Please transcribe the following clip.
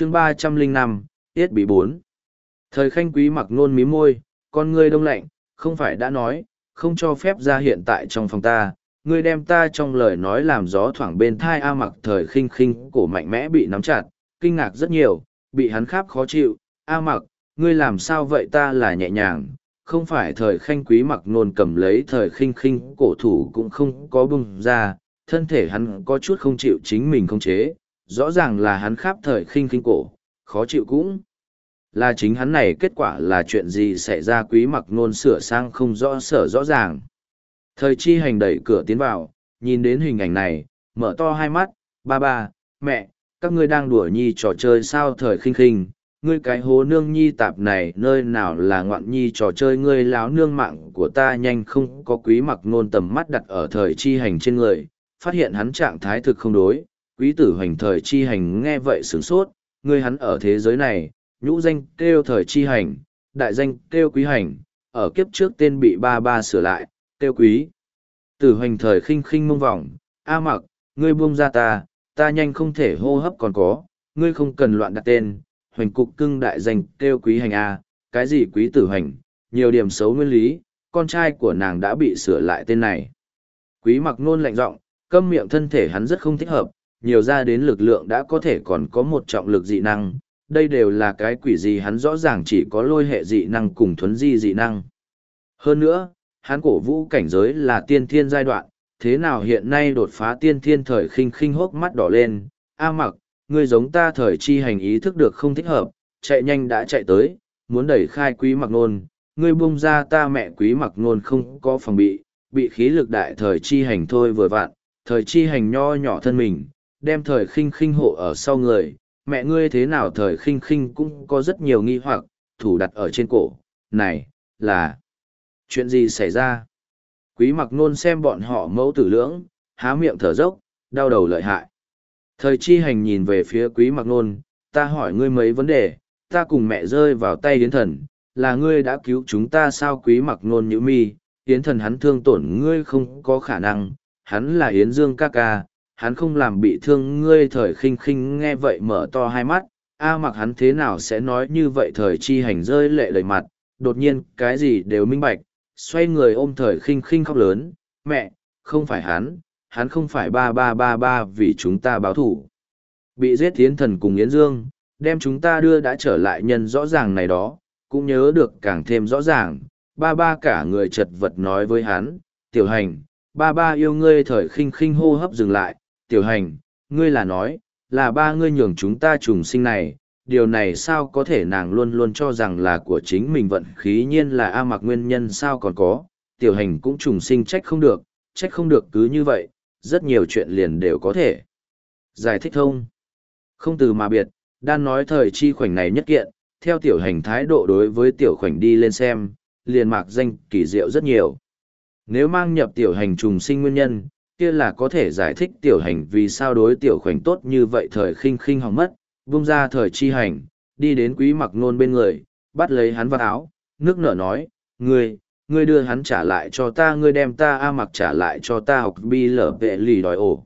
chương ba trăm linh năm tiết bị bốn. Thời khanh quý mặc nôn mí môi, con ngươi đông lạnh, không phải đã nói, không cho phép ra hiện tại trong phòng ta, ngươi đem ta trong lời nói làm gió thoảng bên thai a mặc thời khinh khinh, cổ mạnh mẽ bị nắm chặt, kinh ngạc rất nhiều, bị hắn kháp khó chịu, a mặc, ngươi làm sao vậy ta là nhẹ nhàng, không phải thời khanh quý mặc nôn cầm lấy thời khinh khinh, cổ thủ cũng không có bung ra, thân thể hắn có chút không chịu chính mình không chế rõ ràng là hắn khắp thời khinh khinh cổ, khó chịu cũng. Là chính hắn này kết quả là chuyện gì xảy ra quý mặc nôn sửa sang không rõ sở rõ ràng. Thời chi hành đẩy cửa tiến vào, nhìn đến hình ảnh này, mở to hai mắt, ba ba, mẹ, các ngươi đang đùa nhi trò chơi sao thời khinh khinh, ngươi cái hố nương nhi tạp này nơi nào là ngoạn nhi trò chơi, ngươi láo nương mạng của ta nhanh không có quý mặc nôn tầm mắt đặt ở thời chi hành trên người, phát hiện hắn trạng thái thực không đối quý tử hoành thời chi hành nghe vậy sửng sốt ngươi hắn ở thế giới này nhũ danh kêu thời chi hành đại danh kêu quý hành ở kiếp trước tên bị ba ba sửa lại kêu quý tử hoành thời khinh khinh mông vòng a mặc ngươi buông ra ta ta nhanh không thể hô hấp còn có ngươi không cần loạn đặt tên hoành cục cưng đại danh kêu quý hành A, cái gì quý tử hoành, nhiều điểm xấu nguyên lý, con trai của nàng đã bị sửa lại tên này. Quý mặc nôn lạnh giọng câm miệng thân thể hắn rất không thích hợp, nhiều ra đến lực lượng đã có thể còn có một trọng lực dị năng, đây đều là cái quỷ gì hắn rõ ràng chỉ có lôi hệ dị năng cùng thuấn di dị năng. Hơn nữa, hắn cổ vũ cảnh giới là tiên thiên giai đoạn, thế nào hiện nay đột phá tiên thiên thời khinh khinh hốc mắt đỏ lên, A mặc, ngươi giống ta thời chi hành ý thức được không thích hợp, chạy nhanh đã chạy tới, muốn đẩy khai quý mặc nôn, ngươi buông ra ta mẹ quý mặc nôn không có phòng bị, bị khí lực đại thời chi hành thôi vừa vặn, thời chi hành nho nhỏ thân mình, đem thời khinh khinh hộ ở sau người, mẹ ngươi thế nào thời khinh khinh cũng có rất nhiều nghi hoặc, thủ đặt ở trên cổ, này, là, chuyện gì xảy ra? Quý mặc nôn xem bọn họ mẫu tử lưỡng, há miệng thở dốc, đau đầu lợi hại. Thời chi hành nhìn về phía quý mặc nôn, ta hỏi ngươi mấy vấn đề, ta cùng mẹ rơi vào tay yến thần, là ngươi đã cứu chúng ta sao quý mặc nôn như mi, yến thần hắn thương tổn ngươi không có khả năng, hắn là yến dương ca ca, hắn không làm bị thương ngươi thời khinh khinh nghe vậy mở to hai mắt, a mặc hắn thế nào sẽ nói như vậy thời chi hành rơi lệ đầy mặt, đột nhiên cái gì đều minh bạch, xoay người ôm thời khinh khinh khóc lớn, mẹ, không phải hắn, hắn không phải ba ba ba ba vì chúng ta báo thủ. Bị giết tiến thần cùng Yến Dương, đem chúng ta đưa đã trở lại nhân rõ ràng này đó, cũng nhớ được càng thêm rõ ràng, ba ba cả người chật vật nói với hắn, tiểu hành, ba ba yêu ngươi thời khinh khinh hô hấp dừng lại, tiểu hành, ngươi là nói, là ba ngươi nhường chúng ta trùng sinh này, điều này sao có thể nàng luôn luôn cho rằng là của chính mình vận khí nhiên là A mặc nguyên nhân sao còn có, tiểu hành cũng trùng sinh trách không được, trách không được cứ như vậy, rất nhiều chuyện liền đều có thể. Giải thích thông. Không từ mà biệt, đang nói thời chi khoảnh này nhất kiện, theo tiểu hành thái độ đối với tiểu khoảnh đi lên xem, liền mạc danh kỳ diệu rất nhiều. Nếu mang nhập tiểu hành trùng sinh nguyên nhân, kia là có thể giải thích tiểu hành vì sao đối tiểu khoảnh tốt như vậy thời khinh khinh hỏng mất, vung ra thời chi hành, đi đến quý mặc nôn bên người, bắt lấy hắn vào áo, nước nở nói, ngươi, ngươi đưa hắn trả lại cho ta ngươi đem ta a mặc trả lại cho ta học bi lở vệ lì đòi ổ.